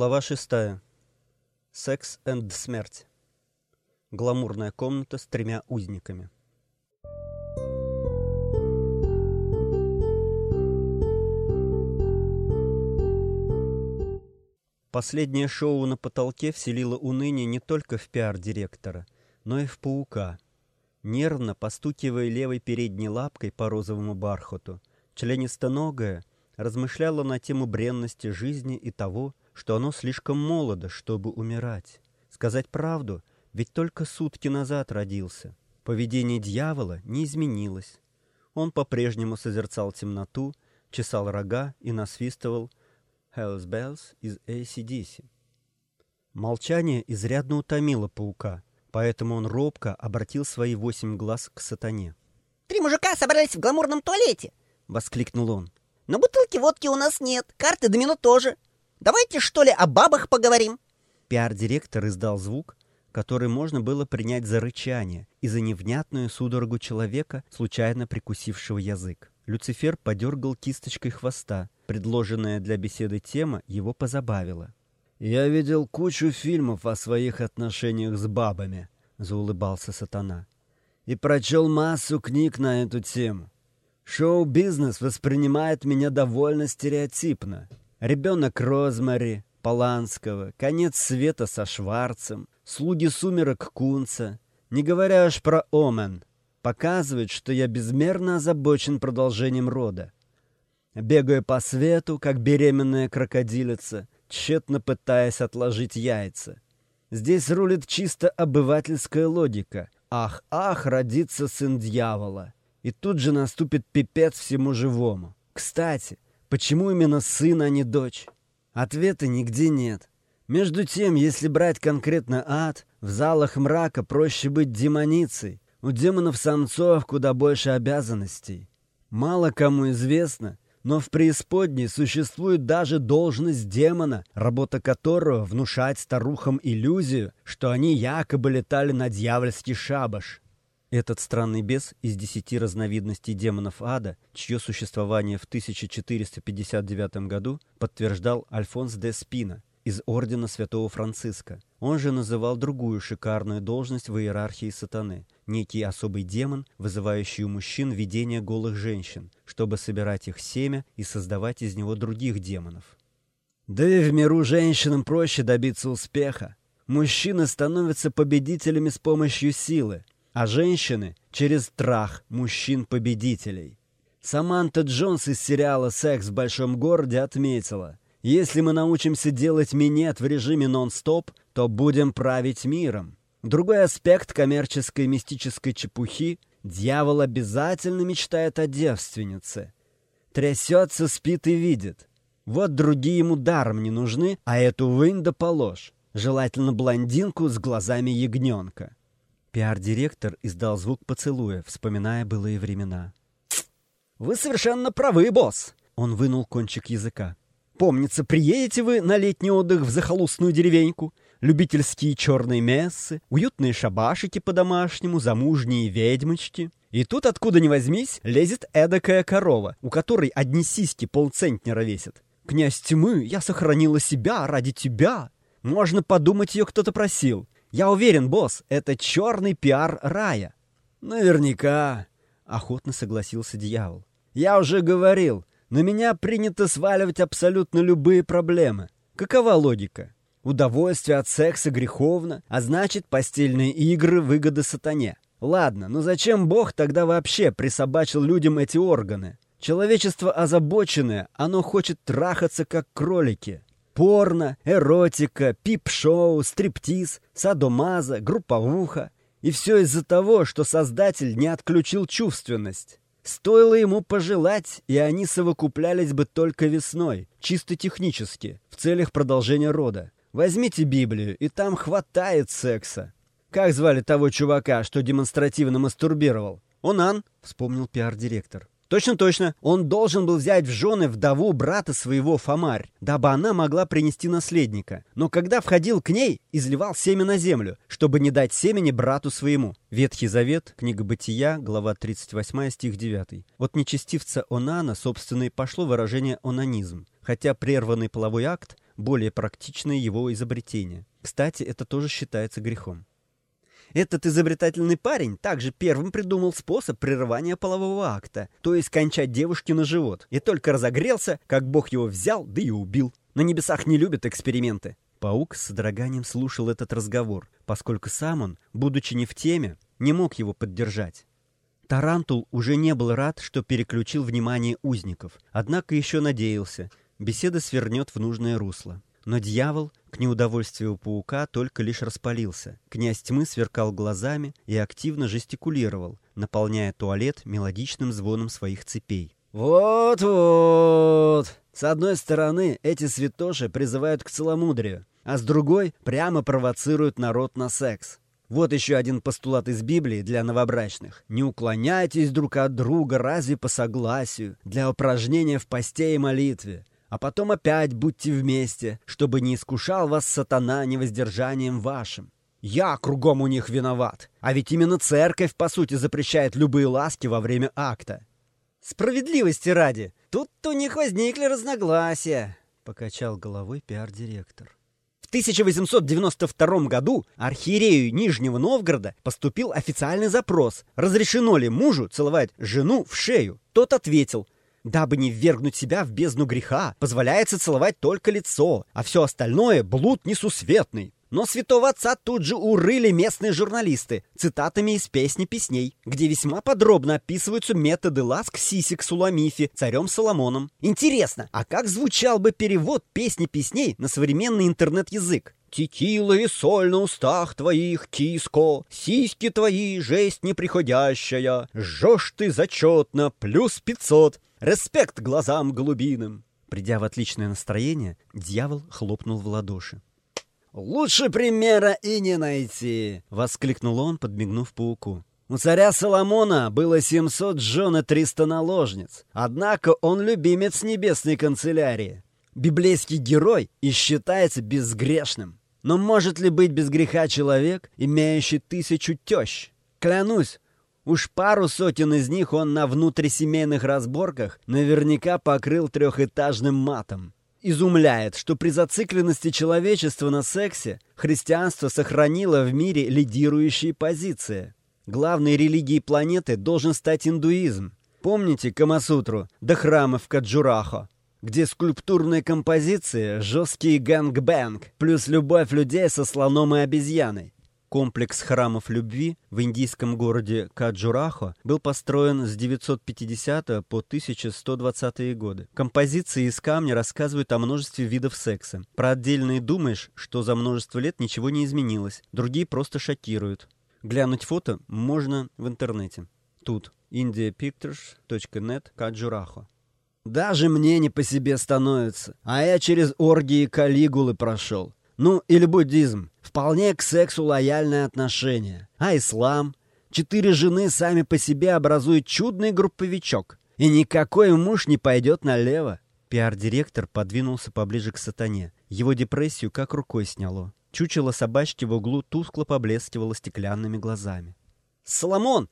Глава шестая. Секс энд смерть. Гламурная комната с тремя узниками. Последнее шоу на потолке вселило уныние не только в пиар-директора, но и в паука. Нервно постукивая левой передней лапкой по розовому бархату, членистоногая размышляла на тему бренности жизни и того, что оно слишком молодо, чтобы умирать. Сказать правду, ведь только сутки назад родился. Поведение дьявола не изменилось. Он по-прежнему созерцал темноту, чесал рога и насвистывал «Hell's Bells» из ACDC. Молчание изрядно утомило паука, поэтому он робко обратил свои восемь глаз к сатане. «Три мужика собрались в гламурном туалете!» — воскликнул он. «Но бутылки водки у нас нет, карты домино тоже. Давайте, что ли, о бабах поговорим?» Пиар-директор издал звук, который можно было принять за рычание и за невнятную судорогу человека, случайно прикусившего язык. Люцифер подергал кисточкой хвоста. Предложенная для беседы тема его позабавила. «Я видел кучу фильмов о своих отношениях с бабами», — заулыбался сатана. «И прочел массу книг на эту тему. Шоу-бизнес воспринимает меня довольно стереотипно. Ребенок Розмари, Поланского, Конец света со Шварцем, Слуги сумерок Кунца, не говоря уж про Омен, показывает, что я безмерно озабочен продолжением рода. Бегаю по свету, как беременная крокодилица, тщетно пытаясь отложить яйца. Здесь рулит чисто обывательская логика. Ах, ах, родится сын дьявола. И тут же наступит пипец всему живому. Кстати, Почему именно сын, а не дочь? Ответа нигде нет. Между тем, если брать конкретно ад, в залах мрака проще быть демоницей. У демонов-самцов куда больше обязанностей. Мало кому известно, но в преисподней существует даже должность демона, работа которого внушать старухам иллюзию, что они якобы летали на дьявольский шабаш. Этот странный бес из десяти разновидностей демонов ада, чье существование в 1459 году подтверждал Альфонс де Спина из Ордена Святого Франциска. Он же называл другую шикарную должность в иерархии сатаны – некий особый демон, вызывающий у мужчин видение голых женщин, чтобы собирать их семя и создавать из него других демонов. Да и в миру женщинам проще добиться успеха. Мужчины становятся победителями с помощью силы, а женщины — через страх мужчин-победителей. Саманта Джонс из сериала «Секс в большом городе» отметила, если мы научимся делать минет в режиме нон-стоп, то будем править миром. Другой аспект коммерческой мистической чепухи — дьявол обязательно мечтает о девственнице. Трясется, спит и видит. Вот другие ему даром не нужны, а эту вынь да положь. Желательно блондинку с глазами ягненка. Пиар-директор издал звук поцелуя, вспоминая былые времена. «Вы совершенно правы, босс!» Он вынул кончик языка. «Помнится, приедете вы на летний отдых в захолустную деревеньку? Любительские черные мессы, уютные шабашики по-домашнему, замужние ведьмочки. И тут, откуда ни возьмись, лезет эдакая корова, у которой одни сиськи полцентнера весят. Князь тьмы, я сохранила себя ради тебя. Можно подумать, ее кто-то просил. Я уверен, босс, это черный пиар рая. Наверняка, охотно согласился дьявол. Я уже говорил, на меня принято сваливать абсолютно любые проблемы. Какова логика? Удовольствие от секса греховно, а значит, постельные игры выгоды сатане. Ладно, но зачем Бог тогда вообще присобачил людям эти органы? Человечество озабоченное, оно хочет трахаться как кролики. Порно, эротика, пип-шоу, стриптиз, садомаза, групповуха. И все из-за того, что создатель не отключил чувственность. Стоило ему пожелать, и они совокуплялись бы только весной, чисто технически, в целях продолжения рода. Возьмите Библию, и там хватает секса. Как звали того чувака, что демонстративно мастурбировал? «Онан», — вспомнил пиар-директор. Точно-точно, он должен был взять в жены вдову брата своего Фомарь, дабы она могла принести наследника. Но когда входил к ней, изливал семя на землю, чтобы не дать семени брату своему. Ветхий Завет, книга Бытия, глава 38, стих 9. От нечестивца Онана, собственно, и пошло выражение «онанизм». Хотя прерванный половой акт более практичное его изобретение. Кстати, это тоже считается грехом. Этот изобретательный парень также первым придумал способ прерывания полового акта, то есть кончать девушке на живот, и только разогрелся, как бог его взял, да и убил. На небесах не любят эксперименты. Паук с содроганием слушал этот разговор, поскольку сам он, будучи не в теме, не мог его поддержать. Тарантул уже не был рад, что переключил внимание узников, однако еще надеялся, беседа свернет в нужное русло. Но дьявол, к неудовольствию паука, только лишь распалился. Князь тьмы сверкал глазами и активно жестикулировал, наполняя туалет мелодичным звоном своих цепей. «Вот-вот! С одной стороны, эти святоши призывают к целомудрию, а с другой прямо провоцируют народ на секс. Вот еще один постулат из Библии для новобрачных. Не уклоняйтесь друг от друга разве по согласию, для упражнения в посте и молитве а потом опять будьте вместе, чтобы не искушал вас сатана невоздержанием вашим. Я кругом у них виноват, а ведь именно церковь, по сути, запрещает любые ласки во время акта. Справедливости ради, тут у них возникли разногласия, покачал головой пиар-директор. В 1892 году архиерею Нижнего Новгорода поступил официальный запрос, разрешено ли мужу целовать жену в шею. Тот ответил – Дабы не ввергнуть себя в бездну греха, позволяется целовать только лицо, а все остальное — блуд несусветный. Но святого отца тут же урыли местные журналисты цитатами из песни песней, где весьма подробно описываются методы ласк сисек Суламифи царем Соломоном. Интересно, а как звучал бы перевод песни песней на современный интернет-язык? Текила и соль на устах твоих, киско, сиськи твои, жесть неприходящая, жжешь ты зачетно, плюс пятьсот. Респект глазам голубиным!» Придя в отличное настроение, дьявол хлопнул в ладоши. «Лучше примера и не найти!» — воскликнул он, подмигнув пауку. У царя Соломона было 700 жен и 300 наложниц. Однако он любимец небесной канцелярии. Библейский герой и считается безгрешным. Но может ли быть без греха человек, имеющий тысячу тещ? Клянусь, Уж пару сотен из них он на внутрисемейных разборках наверняка покрыл трехэтажным матом. Изумляет, что при зацикленности человечества на сексе христианство сохранило в мире лидирующие позиции. Главной религией планеты должен стать индуизм. Помните Камасутру да храмы в Каджурахо? где скульптурные композиции, жесткий gang-bang, плюс любовь людей со слоном и обезьяной. Комплекс храмов любви в индийском городе Каджурахо был построен с 950 по 1120 годы. Композиции из камня рассказывают о множестве видов секса. Про отдельные думаешь, что за множество лет ничего не изменилось, другие просто шокируют. Глянуть фото можно в интернете. Тут indiapictures.net Каджурахо. Даже мне не по себе становится, а я через оргии Калигулы прошел. Ну, или буддизм. Вполне к сексу лояльное отношение. А ислам? Четыре жены сами по себе образуют чудный групповичок. И никакой муж не пойдет налево. Пиар-директор подвинулся поближе к сатане. Его депрессию как рукой сняло. Чучело собачки в углу тускло поблескивало стеклянными глазами. «Соломон!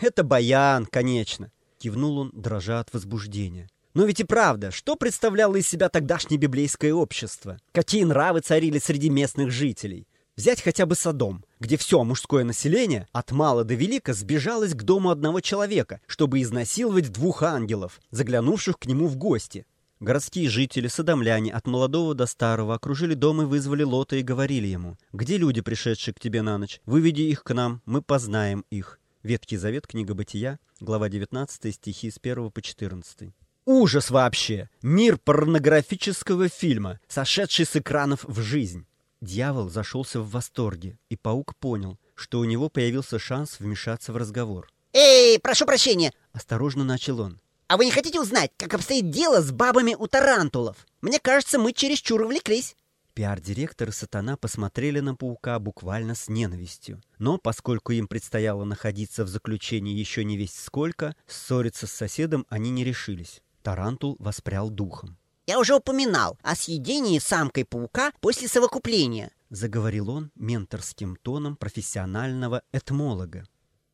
Это баян, конечно!» Кивнул он, дрожа от возбуждения. Но ведь и правда, что представляло из себя тогдашнее библейское общество? Какие нравы царили среди местных жителей? Взять хотя бы Содом, где все мужское население от мала до велика сбежалось к дому одного человека, чтобы изнасиловать двух ангелов, заглянувших к нему в гости. Городские жители, садомляне, от молодого до старого, окружили дом и вызвали Лота и говорили ему, «Где люди, пришедшие к тебе на ночь? Выведи их к нам, мы познаем их». Ветхий Завет, книга Бытия, глава 19, стихи с 1 по 14. Ужас вообще! Мир порнографического фильма, сошедший с экранов в жизнь. Дьявол зашелся в восторге, и паук понял, что у него появился шанс вмешаться в разговор. «Эй, прошу прощения!» — осторожно начал он. «А вы не хотите узнать, как обстоит дело с бабами у тарантулов? Мне кажется, мы чересчур увлеклись». Пиар-директор и сатана посмотрели на паука буквально с ненавистью. Но поскольку им предстояло находиться в заключении еще невесть сколько, ссориться с соседом они не решились. Тарантул воспрял духом. «Я уже упоминал о съедении самкой паука после совокупления», заговорил он менторским тоном профессионального этмолога.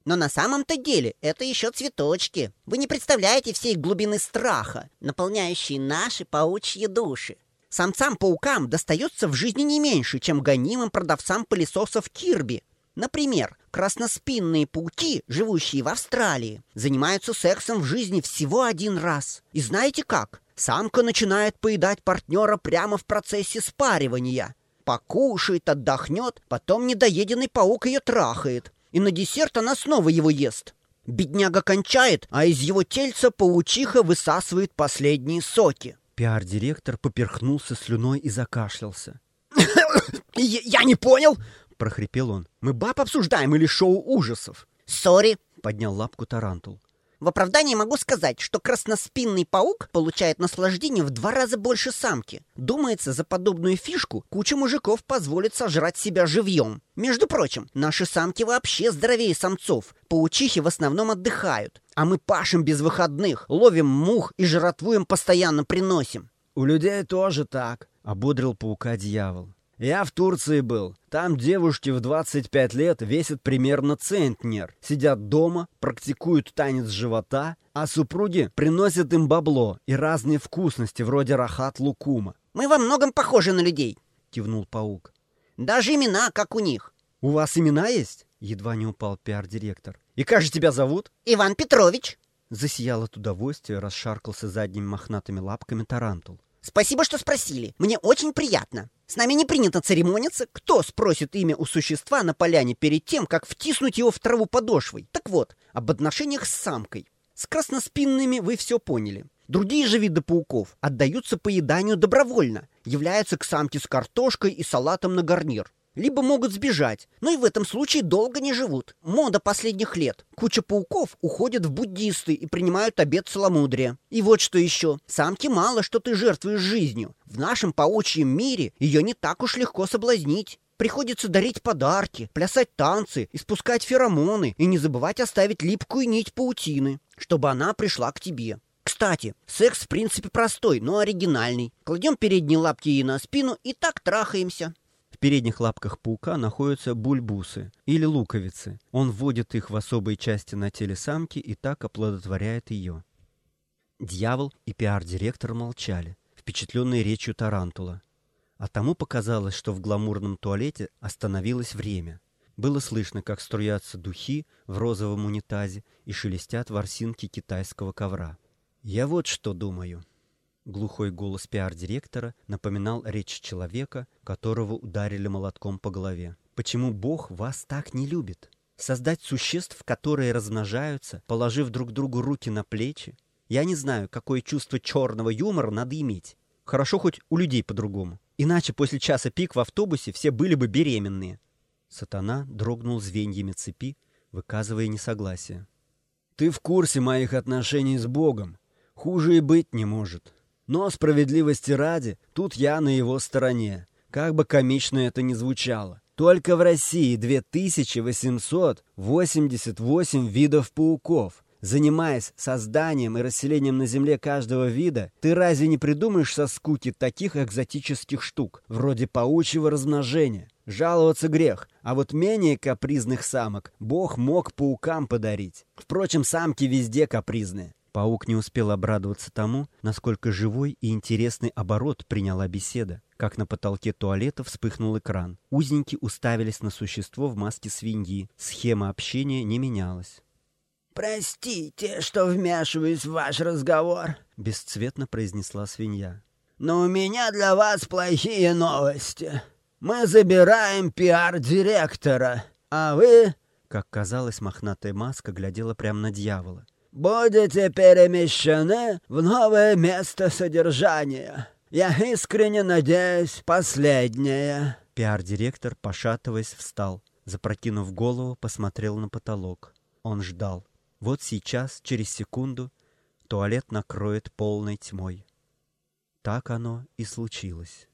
Но на самом-то деле это еще цветочки. Вы не представляете всей глубины страха, наполняющей наши паучьи души. Самцам-паукам достается в жизни не меньше, чем гонимым продавцам пылесосов Кирби. Например, красноспинные пауки, живущие в Австралии, занимаются сексом в жизни всего один раз. И знаете как? Самка начинает поедать партнера прямо в процессе спаривания. Покушает, отдохнет, потом недоеденный паук ее трахает. И на десерт она снова его ест. Бедняга кончает, а из его тельца паучиха высасывает последние соки. Пиар-директор поперхнулся слюной и закашлялся. «Я, не понял!» — прохрипел он. «Мы баб обсуждаем или шоу ужасов?» «Сорри!» — поднял лапку Тарантул. В оправдании могу сказать, что красноспинный паук получает наслаждение в два раза больше самки. Думается, за подобную фишку куча мужиков позволит сожрать себя живьем. Между прочим, наши самки вообще здоровее самцов. Паучихи в основном отдыхают. А мы пашем без выходных, ловим мух и жратву им постоянно приносим. «У людей тоже так», — ободрил паука дьявол. Я в Турции был. Там девушки в 25 лет весят примерно центнер. Сидят дома, практикуют танец живота, а супруги приносят им бабло и разные вкусности вроде рахат-лукума. «Мы во многом похожи на людей», — кивнул паук. «Даже имена, как у них». «У вас имена есть?» — едва не упал пиар-директор. «И как же тебя зовут?» «Иван Петрович». Засиял от удовольствия, расшаркался задними мохнатыми лапками тарантул. «Спасибо, что спросили. Мне очень приятно. С нами не принято церемониться. Кто спросит имя у существа на поляне перед тем, как втиснуть его в траву подошвой? Так вот, об отношениях с самкой. С красноспинными вы все поняли. Другие же виды пауков отдаются поеданию добровольно, являются к самке с картошкой и салатом на гарнир либо могут сбежать, но и в этом случае долго не живут. Мода последних лет. Куча пауков уходят в буддисты и принимают обет целомудрия. И вот что еще. Самки мало что ты жертвуешь жизнью. В нашем паучьем мире ее не так уж легко соблазнить. Приходится дарить подарки, плясать танцы, испускать феромоны и не забывать оставить липкую нить паутины, чтобы она пришла к тебе. Кстати, секс в принципе простой, но оригинальный. Кладем передние лапки ей на спину и так трахаемся. Передних лапках паука находятся бульбусы или луковицы. Он вводит их в особые части на теле самки и так оплодотворяет ее. Дьявол и пиар-директор молчали, впечатленные речью тарантула. А тому показалось, что в гламурном туалете остановилось время. Было слышно, как струятся духи в розовом унитазе и шелестят ворсинки китайского ковра. «Я вот что думаю», Глухой голос пиар-директора напоминал речь человека, которого ударили молотком по голове. «Почему Бог вас так не любит? Создать существ, которые размножаются, положив друг другу руки на плечи? Я не знаю, какое чувство черного юмора надо иметь. Хорошо хоть у людей по-другому. Иначе после часа пик в автобусе все были бы беременные». Сатана дрогнул звеньями цепи, выказывая несогласие. «Ты в курсе моих отношений с Богом. Хуже и быть не может. Но справедливости ради, тут я на его стороне. Как бы комично это ни звучало. Только в России 2888 видов пауков. Занимаясь созданием и расселением на Земле каждого вида, ты разве не придумаешь со скуки таких экзотических штук, вроде паучьего размножения? Жаловаться грех, а вот менее капризных самок Бог мог паукам подарить. Впрочем, самки везде капризные. Паук не успел обрадоваться тому, насколько живой и интересный оборот приняла беседа. Как на потолке туалета вспыхнул экран. Узники уставились на существо в маске свиньи. Схема общения не менялась. «Простите, что вмешиваюсь в ваш разговор», — бесцветно произнесла свинья. «Но у меня для вас плохие новости. Мы забираем пиар-директора, а вы...» Как казалось, мохнатая маска глядела прямо на дьявола будете перемещены в новое место содержания. Я искренне надеюсь, последнее». Пиар-директор, пошатываясь, встал. Запрокинув голову, посмотрел на потолок. Он ждал. Вот сейчас, через секунду, туалет накроет полной тьмой. Так оно и случилось.